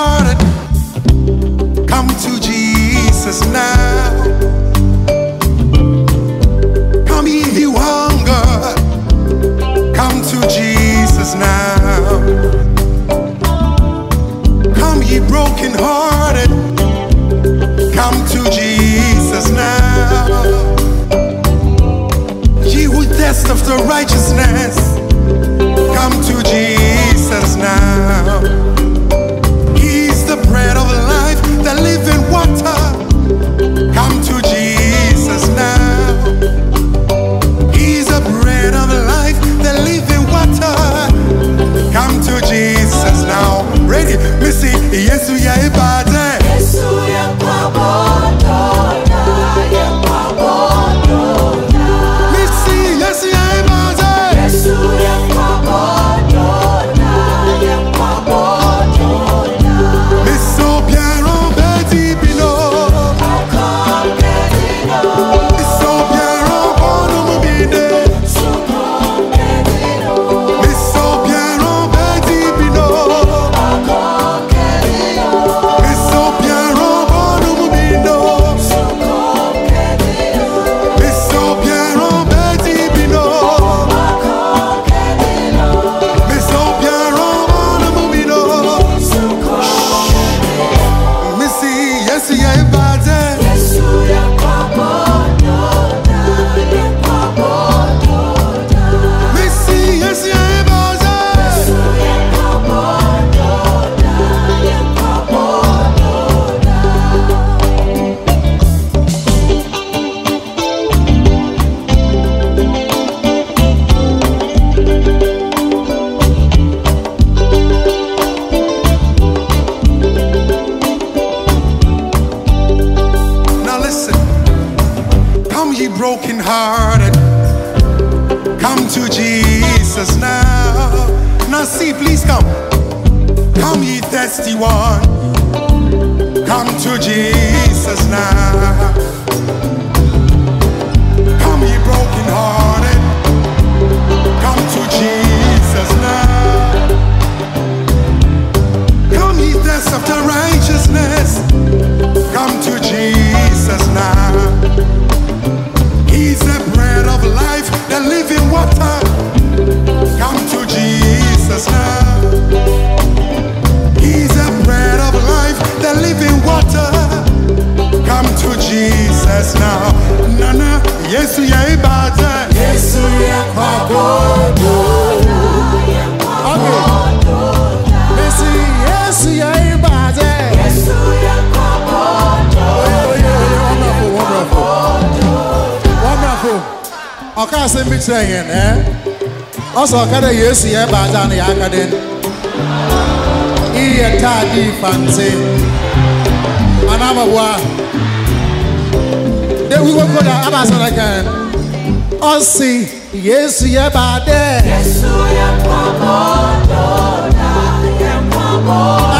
started. Come to Jesus now. Come if you hunger. Come to Jesus now. Come ye broken hearted. Come to Jesus now. Ye who thirst after righteousness. and see, please come. Come, ye thirsty one. Come to Jesus now. singing, eh? Also, kada yesu ya bazana ya kadin. Iye ta di fancy. and Anaba wa. Then we go go da abasana kan. Osi yesu ya bade. Yesu ya pamodo na ya pamodo.